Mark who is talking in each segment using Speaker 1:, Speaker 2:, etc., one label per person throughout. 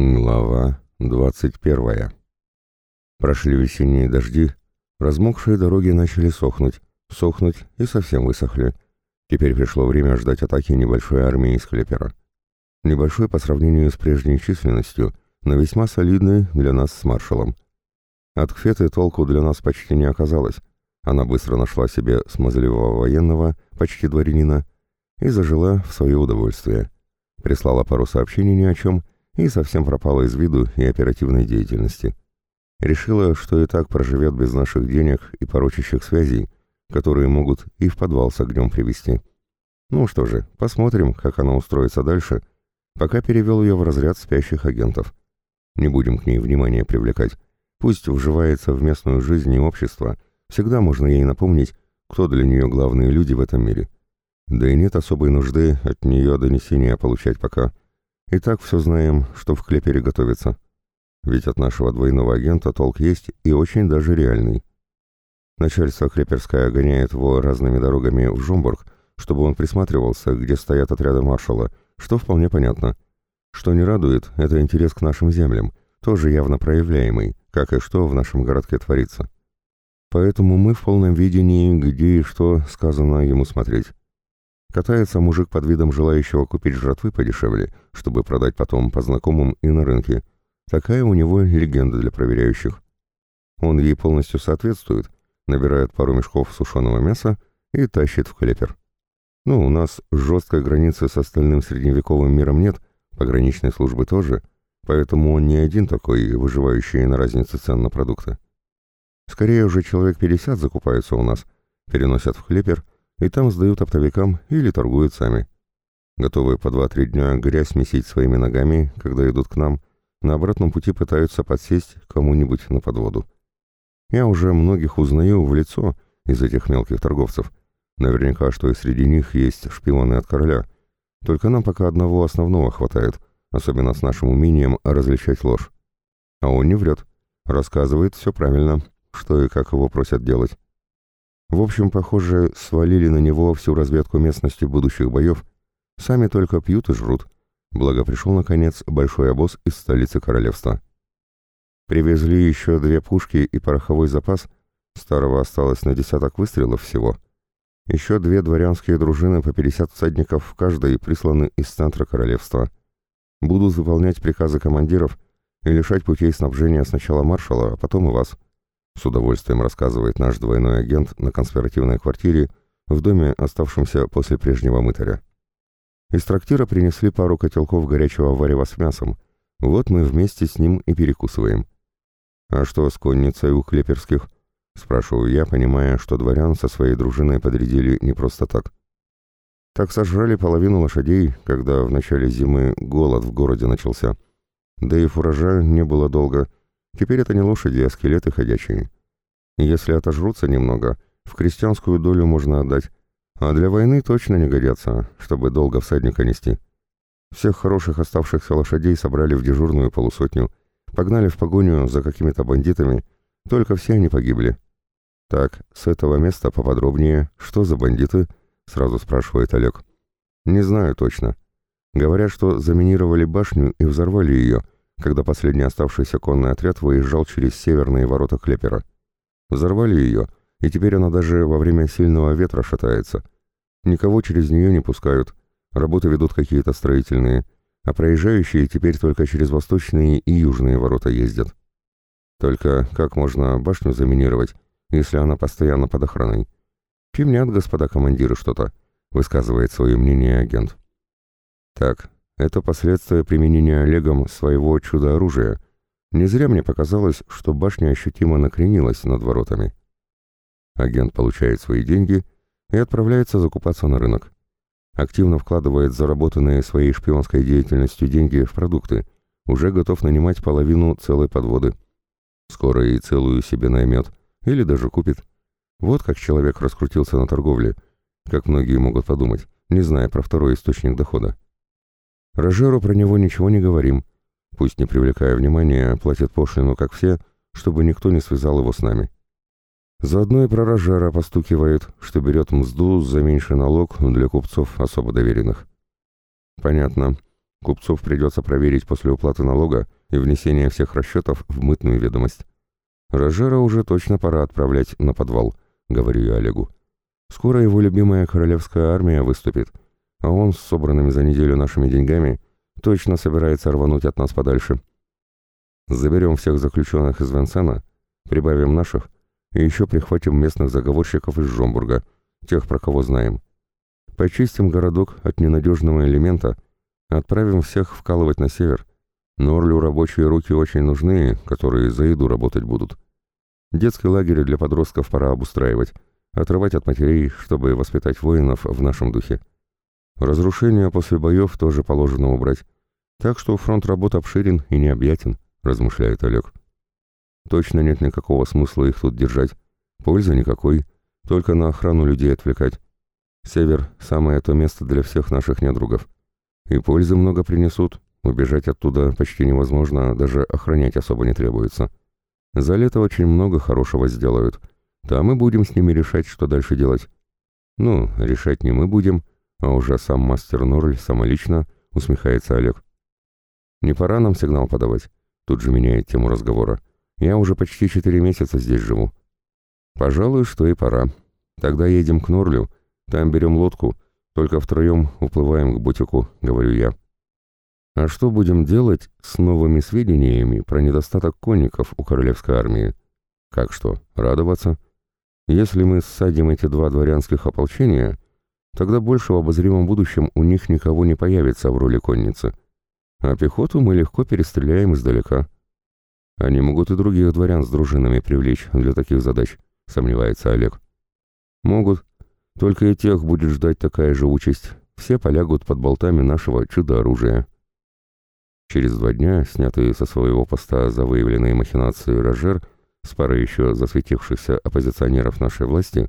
Speaker 1: Глава 21. Прошли весенние дожди, размокшие дороги начали сохнуть, сохнуть и совсем высохли. Теперь пришло время ждать атаки небольшой армии из Клепера. Небольшой по сравнению с прежней численностью, но весьма солидный для нас с маршалом. От Кфеты толку для нас почти не оказалось. Она быстро нашла себе смазливого военного, почти дворянина, и зажила в свое удовольствие. Прислала пару сообщений ни о чем — и совсем пропала из виду и оперативной деятельности. Решила, что и так проживет без наших денег и порочащих связей, которые могут и в подвал с огнем привести. Ну что же, посмотрим, как она устроится дальше, пока перевел ее в разряд спящих агентов. Не будем к ней внимания привлекать. Пусть вживается в местную жизнь и общество, всегда можно ей напомнить, кто для нее главные люди в этом мире. Да и нет особой нужды от нее донесения получать пока – и так все знаем, что в Клепере готовится. Ведь от нашего двойного агента толк есть и очень даже реальный. Начальство Клеперское гоняет его разными дорогами в Жумбург, чтобы он присматривался, где стоят отряды маршала, что вполне понятно. Что не радует, это интерес к нашим землям, тоже явно проявляемый, как и что в нашем городке творится. Поэтому мы в полном видении, где и что сказано ему смотреть. Катается мужик под видом желающего купить жратвы подешевле, чтобы продать потом по знакомым и на рынке. Такая у него легенда для проверяющих. Он ей полностью соответствует, набирает пару мешков сушеного мяса и тащит в клепер. Ну, у нас жесткой границы с остальным средневековым миром нет, пограничной службы тоже, поэтому он не один такой, выживающий на разнице цен на продукты. Скорее уже человек 50 закупаются у нас, переносят в клепер и там сдают оптовикам или торгуют сами. Готовые по 2-3 дня грязь месить своими ногами, когда идут к нам, на обратном пути пытаются подсесть кому-нибудь на подводу. Я уже многих узнаю в лицо из этих мелких торговцев. Наверняка, что и среди них есть шпионы от короля. Только нам пока одного основного хватает, особенно с нашим умением различать ложь. А он не врет, рассказывает все правильно, что и как его просят делать. В общем, похоже, свалили на него всю разведку местности будущих боев, сами только пьют и жрут. Благо пришел, наконец, большой обоз из столицы королевства. Привезли еще две пушки и пороховой запас, старого осталось на десяток выстрелов всего. Еще две дворянские дружины по 50 всадников в каждой присланы из центра королевства. Будут выполнять приказы командиров и лишать путей снабжения сначала маршала, а потом и вас с удовольствием рассказывает наш двойной агент на конспиративной квартире в доме, оставшемся после прежнего мытаря. Из трактира принесли пару котелков горячего варева с мясом. Вот мы вместе с ним и перекусываем. «А что с конницей у клеперских?» — спрашиваю я, понимая, что дворян со своей дружиной подрядили не просто так. Так сожрали половину лошадей, когда в начале зимы голод в городе начался. Да и фуража не было долго — Теперь это не лошади, а скелеты ходячие. Если отожрутся немного, в крестьянскую долю можно отдать, а для войны точно не годятся, чтобы долго всадника нести. Всех хороших оставшихся лошадей собрали в дежурную полусотню, погнали в погоню за какими-то бандитами, только все они погибли. «Так, с этого места поподробнее, что за бандиты?» — сразу спрашивает Олег. «Не знаю точно. Говорят, что заминировали башню и взорвали ее, когда последний оставшийся конный отряд выезжал через северные ворота Клепера. Взорвали ее, и теперь она даже во время сильного ветра шатается. Никого через нее не пускают, работы ведут какие-то строительные, а проезжающие теперь только через восточные и южные ворота ездят. Только как можно башню заминировать, если она постоянно под охраной? Пимнят, господа командиры, что-то, высказывает свое мнение агент. Так, это последствия применения Олегом своего чудо-оружия. Не зря мне показалось, что башня ощутимо накренилась над воротами. Агент получает свои деньги и отправляется закупаться на рынок. Активно вкладывает заработанные своей шпионской деятельностью деньги в продукты, уже готов нанимать половину целой подводы. Скоро и целую себе наймет, или даже купит. Вот как человек раскрутился на торговле, как многие могут подумать, не зная про второй источник дохода. Рожеру про него ничего не говорим. Пусть, не привлекая внимания, платит пошлину, как все, чтобы никто не связал его с нами. Заодно и про Рожера постукивает, что берет мзду за меньший налог для купцов особо доверенных. Понятно. Купцов придется проверить после уплаты налога и внесения всех расчетов в мытную ведомость. Рожера уже точно пора отправлять на подвал, говорю я Олегу. Скоро его любимая королевская армия выступит, а он с собранными за неделю нашими деньгами точно собирается рвануть от нас подальше. Заберем всех заключенных из Венсена, прибавим наших и еще прихватим местных заговорщиков из Жомбурга, тех, про кого знаем. Почистим городок от ненадежного элемента, отправим всех вкалывать на север. Норлю рабочие руки очень нужны, которые за еду работать будут. Детский лагерь для подростков пора обустраивать, отрывать от матерей, чтобы воспитать воинов в нашем духе. Разрушения после боев тоже положено убрать. Так что фронт работ обширен и необъятен, размышляет Олег. Точно нет никакого смысла их тут держать. Пользы никакой, только на охрану людей отвлекать. Север — самое то место для всех наших недругов. И пользы много принесут, убежать оттуда почти невозможно, даже охранять особо не требуется. За лето очень много хорошего сделают. Там мы будем с ними решать, что дальше делать. Ну, решать не мы будем, а уже сам мастер Норль самолично, усмехается Олег. Не пора нам сигнал подавать? Тут же меняет тему разговора. Я уже почти четыре месяца здесь живу. Пожалуй, что и пора. Тогда едем к Норлю, там берем лодку, только втроем уплываем к бутику, говорю я. А что будем делать с новыми сведениями про недостаток конников у королевской армии? Как что, радоваться? Если мы ссадим эти два дворянских ополчения, тогда больше в обозримом будущем у них никого не появится в роли конницы. А пехоту мы легко перестреляем издалека. Они могут и других дворян с дружинами привлечь для таких задач, сомневается Олег. Могут, только и тех будет ждать такая же участь. Все полягут под болтами нашего чудо-оружия. Через два дня, снятые со своего поста за выявленные махинации Рожер с парой еще засветившихся оппозиционеров нашей власти,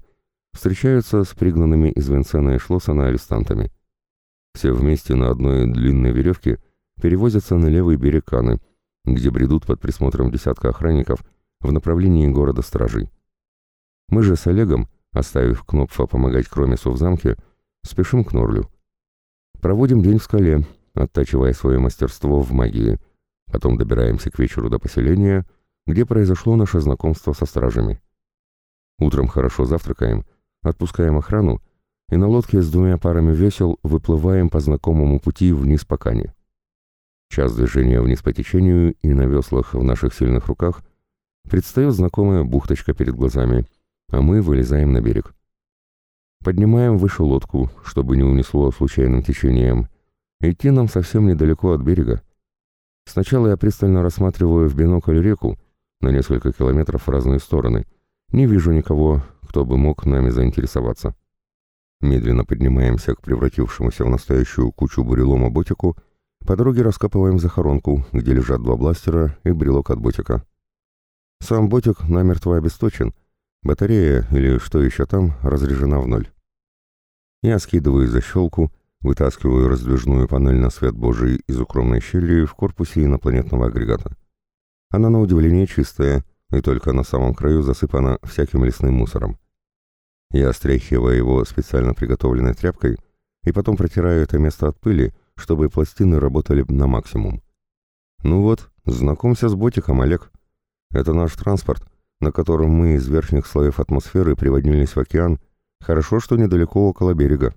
Speaker 1: встречаются с пригнанными из Винсена и Шлоссена арестантами. Все вместе на одной длинной веревке перевозятся на левый берег Каны, где бредут под присмотром десятка охранников в направлении города Стражей. Мы же с Олегом, оставив Кнопфа помогать Кромису в замке, спешим к Норлю. Проводим день в скале, оттачивая свое мастерство в магии. Потом добираемся к вечеру до поселения, где произошло наше знакомство со стражами. Утром хорошо завтракаем, отпускаем охрану, и на лодке с двумя парами весел выплываем по знакомому пути вниз по Кане. Час движения вниз по течению и на веслах в наших сильных руках предстает знакомая бухточка перед глазами, а мы вылезаем на берег. Поднимаем выше лодку, чтобы не унесло случайным течением. Идти нам совсем недалеко от берега. Сначала я пристально рассматриваю в бинокль реку на несколько километров в разные стороны. Не вижу никого, кто бы мог нами заинтересоваться. Медленно поднимаемся к превратившемуся в настоящую кучу бурелома ботику — по дороге раскапываем захоронку, где лежат два бластера и брелок от ботика. Сам ботик намертво обесточен, батарея или что еще там разряжена в ноль. Я скидываю защелку, вытаскиваю раздвижную панель на свет Божий из укромной щели в корпусе инопланетного агрегата. Она на удивление чистая, и только на самом краю засыпана всяким лесным мусором. Я стряхиваю его специально приготовленной тряпкой и потом протираю это место от пыли, чтобы пластины работали на максимум. Ну вот, знакомься с ботиком, Олег. Это наш транспорт, на котором мы из верхних слоев атмосферы приводнились в океан, хорошо, что недалеко около берега,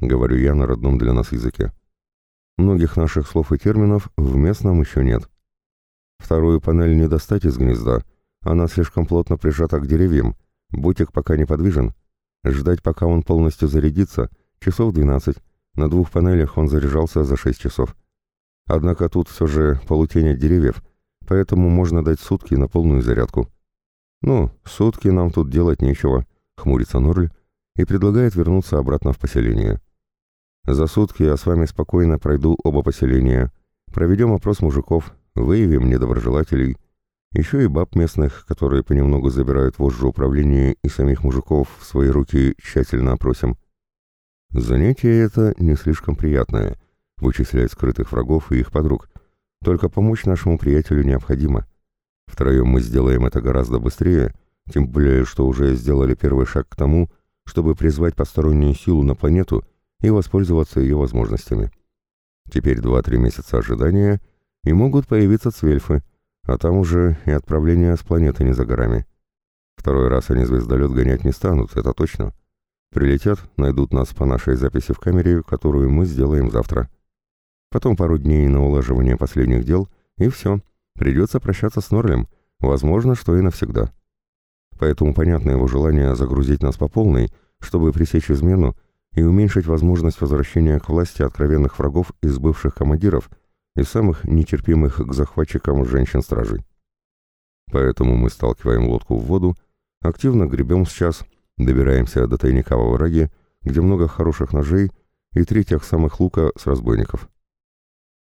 Speaker 1: говорю я на родном для нас языке. Многих наших слов и терминов в местном еще нет. Вторую панель не достать из гнезда, она слишком плотно прижата к деревьям, ботик пока неподвижен. Ждать, пока он полностью зарядится, часов двенадцать, на двух панелях он заряжался за 6 часов. Однако тут все же полутень от деревьев, поэтому можно дать сутки на полную зарядку. «Ну, сутки нам тут делать нечего», — хмурится Норль и предлагает вернуться обратно в поселение. «За сутки я с вами спокойно пройду оба поселения, проведем опрос мужиков, выявим недоброжелателей, еще и баб местных, которые понемногу забирают вожжу управления и самих мужиков в свои руки тщательно опросим. Занятие это не слишком приятное — вычислять скрытых врагов и их подруг. Только помочь нашему приятелю необходимо. Втроем мы сделаем это гораздо быстрее, тем более, что уже сделали первый шаг к тому, чтобы призвать постороннюю силу на планету и воспользоваться ее возможностями. Теперь два-три месяца ожидания, и могут появиться цвельфы, а там уже и отправление с планеты не за горами. Второй раз они звездолет гонять не станут, это точно. Прилетят, найдут нас по нашей записи в камере, которую мы сделаем завтра. Потом пару дней на улаживание последних дел, и все. Придется прощаться с Норлем, возможно, что и навсегда. Поэтому понятно его желание загрузить нас по полной, чтобы пресечь измену и уменьшить возможность возвращения к власти откровенных врагов из бывших командиров и самых нетерпимых к захватчикам женщин-стражей. Поэтому мы сталкиваем лодку в воду, активно гребем сейчас, добираемся до тайника во враге, где много хороших ножей и третьих самых лука с разбойников.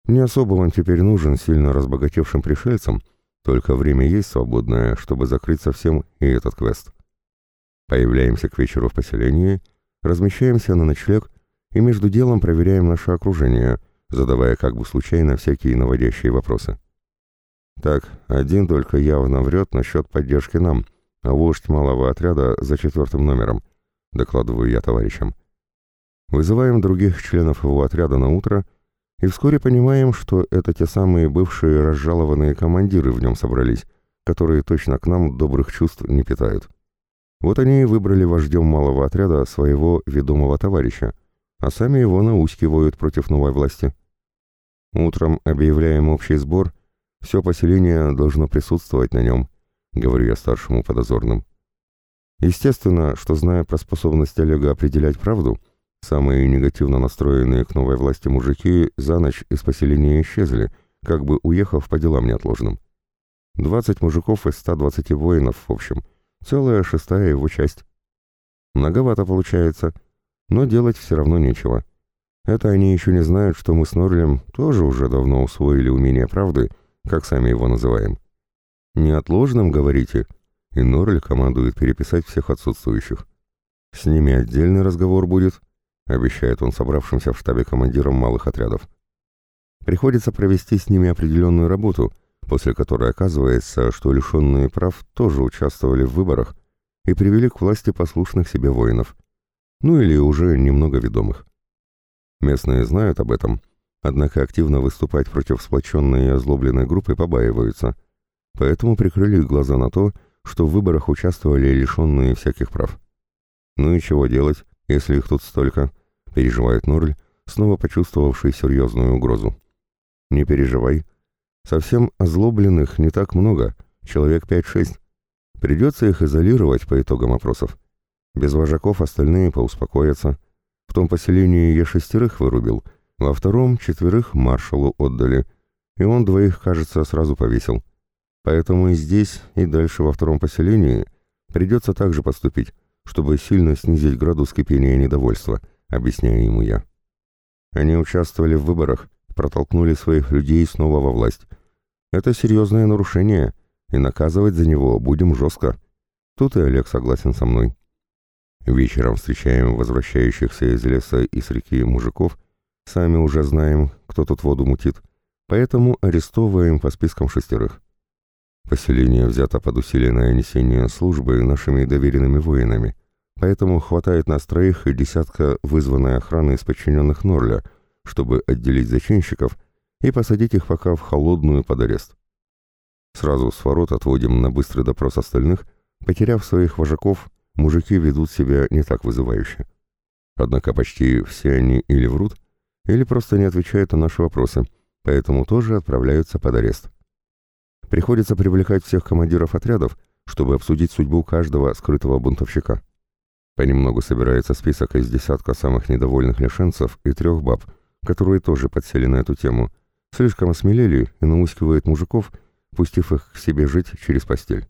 Speaker 1: Не особо он теперь нужен сильно разбогатевшим пришельцам, только время есть свободное, чтобы закрыть совсем и этот квест. Появляемся к вечеру в поселении, размещаемся на ночлег и между делом проверяем наше окружение, задавая как бы случайно всякие наводящие вопросы. Так, один только явно врет насчет поддержки нам, а вождь малого отряда за четвертым номером, докладываю я товарищам. Вызываем других членов его отряда на утро — и вскоре понимаем, что это те самые бывшие разжалованные командиры в нем собрались, которые точно к нам добрых чувств не питают. Вот они и выбрали вождем малого отряда своего ведомого товарища, а сами его наускивают против новой власти. Утром объявляем общий сбор, все поселение должно присутствовать на нем, говорю я старшему подозорным. Естественно, что зная про способность Олега определять правду, Самые негативно настроенные к новой власти мужики за ночь из поселения исчезли, как бы уехав по делам неотложным. 20 мужиков из 120 воинов, в общем, целая шестая его часть. Многовато получается, но делать все равно нечего. Это они еще не знают, что мы с Норлем тоже уже давно усвоили умение правды, как сами его называем. Неотложным, говорите, и Норль командует переписать всех отсутствующих. С ними отдельный разговор будет, обещает он собравшимся в штабе командирам малых отрядов. Приходится провести с ними определенную работу, после которой оказывается, что лишенные прав тоже участвовали в выборах и привели к власти послушных себе воинов, ну или уже немного ведомых. Местные знают об этом, однако активно выступать против сплоченной и озлобленной группы побаиваются, поэтому прикрыли глаза на то, что в выборах участвовали лишенные всяких прав. Ну и чего делать, если их тут столько?» — переживает Норль, снова почувствовавший серьезную угрозу. «Не переживай. Совсем озлобленных не так много, человек пять-шесть. Придется их изолировать по итогам опросов. Без вожаков остальные поуспокоятся. В том поселении я шестерых вырубил, во втором четверых маршалу отдали, и он двоих, кажется, сразу повесил. Поэтому и здесь, и дальше во втором поселении придется так же поступить» чтобы сильно снизить градус кипения недовольства, объясняю ему я. Они участвовали в выборах, протолкнули своих людей снова во власть. Это серьезное нарушение, и наказывать за него будем жестко. Тут и Олег согласен со мной. Вечером встречаем возвращающихся из леса и с реки мужиков, сами уже знаем, кто тут воду мутит, поэтому арестовываем по спискам шестерых. Поселение взято под усиленное несение службы нашими доверенными воинами, поэтому хватает нас троих и десятка вызванной охраны из подчиненных Норля, чтобы отделить зачинщиков и посадить их пока в холодную под арест. Сразу с ворот отводим на быстрый допрос остальных, потеряв своих вожаков, мужики ведут себя не так вызывающе. Однако почти все они или врут, или просто не отвечают на наши вопросы, поэтому тоже отправляются под арест. Приходится привлекать всех командиров отрядов, чтобы обсудить судьбу каждого скрытого бунтовщика. Понемногу собирается список из десятка самых недовольных лишенцев и трех баб, которые тоже подсели на эту тему, слишком осмелели и наускивают мужиков, пустив их к себе жить через постель.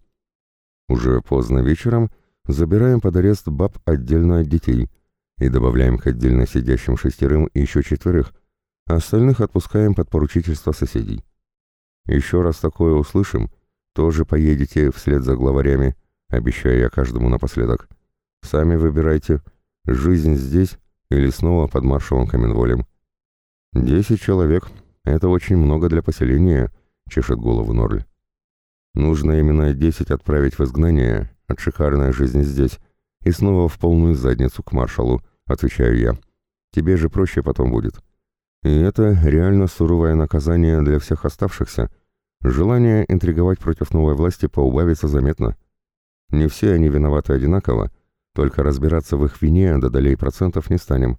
Speaker 1: Уже поздно вечером забираем под арест баб отдельно от детей и добавляем к отдельно сидящим шестерым еще четверых, а остальных отпускаем под поручительство соседей. Еще раз такое услышим, тоже поедете вслед за главарями, обещаю я каждому напоследок. Сами выбирайте, жизнь здесь или снова под маршалом Каменволем. Десять человек — это очень много для поселения, чешет голову Норль. Нужно именно десять отправить в изгнание от шикарной жизни здесь и снова в полную задницу к маршалу, отвечаю я. Тебе же проще потом будет. И это реально суровое наказание для всех оставшихся. Желание интриговать против новой власти поубавится заметно. Не все они виноваты одинаково, только разбираться в их вине до долей процентов не станем.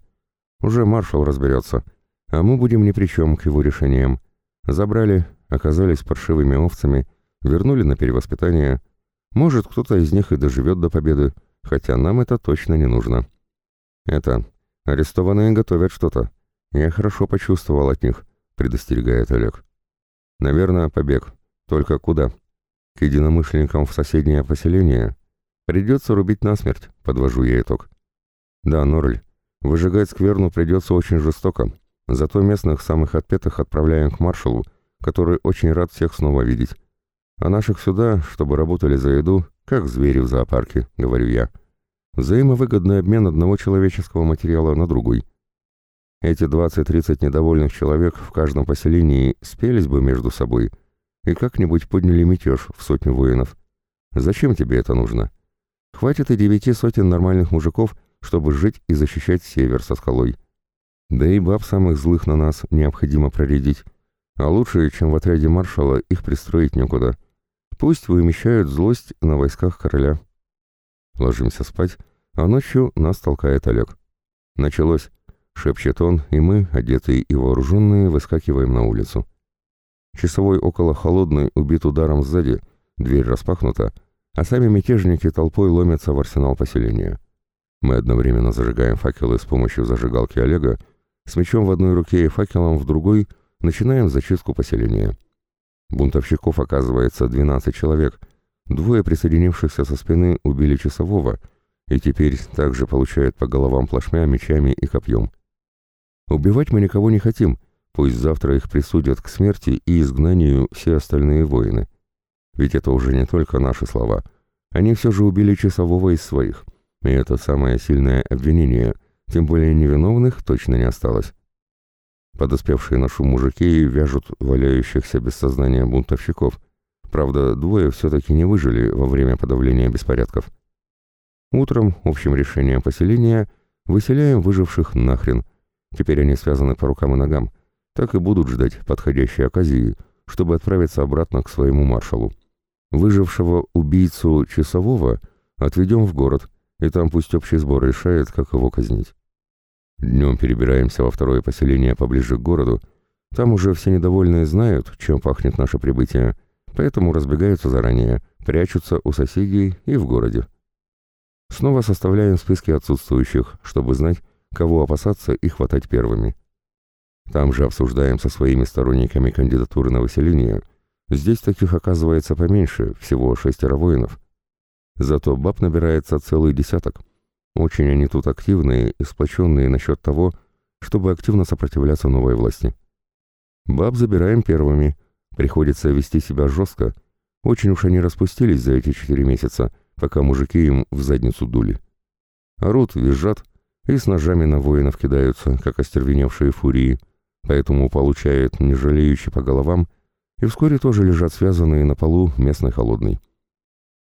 Speaker 1: Уже маршал разберется, а мы будем ни при чем к его решениям. Забрали, оказались паршивыми овцами, вернули на перевоспитание. Может, кто-то из них и доживет до победы, хотя нам это точно не нужно. Это, арестованные готовят что-то. Я хорошо почувствовал от них, предостерегает Олег. Наверное, побег. Только куда? К единомышленникам в соседнее поселение? Придется рубить насмерть, подвожу я итог. Да, Норль, выжигать скверну придется очень жестоко, зато местных самых отпетых отправляем к маршалу, который очень рад всех снова видеть. А наших сюда, чтобы работали за еду, как звери в зоопарке, говорю я. Взаимовыгодный обмен одного человеческого материала на другой. Эти 20-30 недовольных человек в каждом поселении спелись бы между собой и как-нибудь подняли мятеж в сотню воинов. Зачем тебе это нужно? Хватит и девяти сотен нормальных мужиков, чтобы жить и защищать север со скалой. Да и баб самых злых на нас необходимо проредить. А лучше, чем в отряде маршала, их пристроить некуда. Пусть вымещают злость на войсках короля. Ложимся спать, а ночью нас толкает Олег. Началось. Шепчет он, и мы, одетые и вооруженные, выскакиваем на улицу. Часовой около холодный, убит ударом сзади, дверь распахнута, а сами мятежники толпой ломятся в арсенал поселения. Мы одновременно зажигаем факелы с помощью зажигалки Олега, с мечом в одной руке и факелом в другой начинаем зачистку поселения. Бунтовщиков оказывается 12 человек, двое присоединившихся со спины убили часового, и теперь также получают по головам плашмя, мечами и копьем. Убивать мы никого не хотим, пусть завтра их присудят к смерти и изгнанию все остальные воины. Ведь это уже не только наши слова. Они все же убили часового из своих. И это самое сильное обвинение, тем более невиновных точно не осталось. Подоспевшие на шум мужики вяжут валяющихся без сознания бунтовщиков. Правда, двое все-таки не выжили во время подавления беспорядков. Утром общим решением поселения выселяем выживших нахрен – Теперь они связаны по рукам и ногам. Так и будут ждать подходящей оказии, чтобы отправиться обратно к своему маршалу. Выжившего убийцу часового отведем в город, и там пусть общий сбор решает, как его казнить. Днем перебираемся во второе поселение поближе к городу. Там уже все недовольные знают, чем пахнет наше прибытие, поэтому разбегаются заранее, прячутся у соседей и в городе. Снова составляем списки отсутствующих, чтобы знать, кого опасаться и хватать первыми. Там же обсуждаем со своими сторонниками кандидатуры на выселение. Здесь таких оказывается поменьше, всего шестеро воинов. Зато баб набирается целый десяток. Очень они тут активные и сплоченные насчет того, чтобы активно сопротивляться новой власти. Баб забираем первыми. Приходится вести себя жестко. Очень уж они распустились за эти четыре месяца, пока мужики им в задницу дули. Орут, визжат, и с ножами на воинов кидаются, как остервеневшие фурии, поэтому получают не жалеющий по головам, и вскоре тоже лежат связанные на полу местной холодной.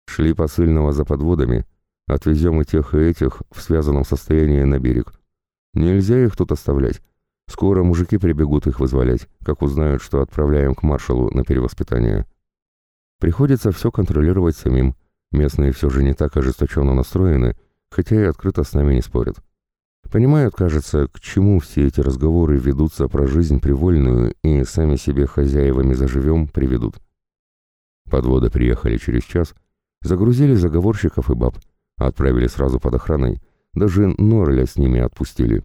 Speaker 1: Шли посыльного за подводами, отвезем и тех, и этих в связанном состоянии на берег. Нельзя их тут оставлять. Скоро мужики прибегут их вызволять, как узнают, что отправляем к маршалу на перевоспитание. Приходится все контролировать самим. Местные все же не так ожесточенно настроены, хотя и открыто с нами не спорят. Понимают, кажется, к чему все эти разговоры ведутся про жизнь привольную и сами себе хозяевами заживем приведут. Подводы приехали через час, загрузили заговорщиков и баб, отправили сразу под охраной, даже Норля с ними отпустили.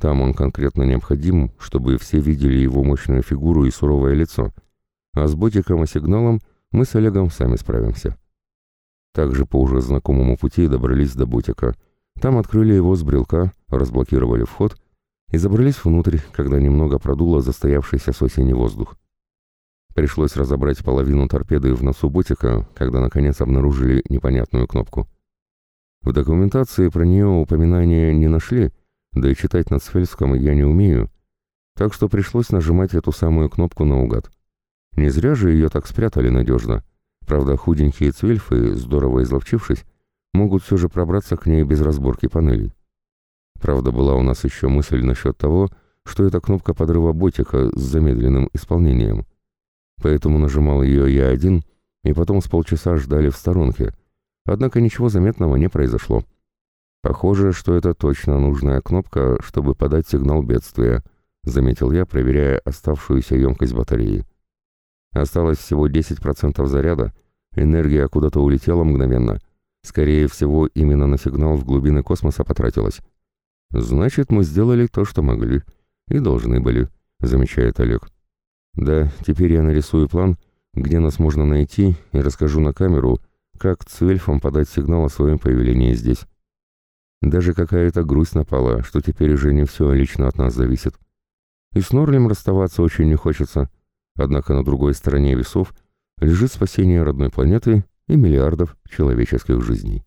Speaker 1: Там он конкретно необходим, чтобы все видели его мощную фигуру и суровое лицо, а с ботиком и сигналом мы с Олегом сами справимся. Также по уже знакомому пути добрались до ботика — там открыли его с брелка, разблокировали вход и забрались внутрь, когда немного продуло застоявшийся с осени воздух. Пришлось разобрать половину торпеды в носу ботика, когда наконец обнаружили непонятную кнопку. В документации про нее упоминания не нашли, да и читать на цфельском я не умею, так что пришлось нажимать эту самую кнопку наугад. Не зря же ее так спрятали надежно. Правда, худенькие цвельфы, здорово изловчившись, могут все же пробраться к ней без разборки панелей. Правда, была у нас еще мысль насчет того, что это кнопка подрыва ботика с замедленным исполнением. Поэтому нажимал ее я один, и потом с полчаса ждали в сторонке. Однако ничего заметного не произошло. Похоже, что это точно нужная кнопка, чтобы подать сигнал бедствия, заметил я, проверяя оставшуюся емкость батареи. Осталось всего 10% заряда, энергия куда-то улетела мгновенно. Скорее всего, именно на сигнал в глубины космоса потратилась. Значит, мы сделали то, что могли. И должны были, замечает Олег. Да, теперь я нарисую план, где нас можно найти, и расскажу на камеру, как цвельфам подать сигнал о своем появлении здесь. Даже какая-то грусть напала, что теперь уже не все лично от нас зависит. И с Норлем расставаться очень не хочется. Однако на другой стороне весов лежит спасение родной планеты и миллиардов человеческих жизней.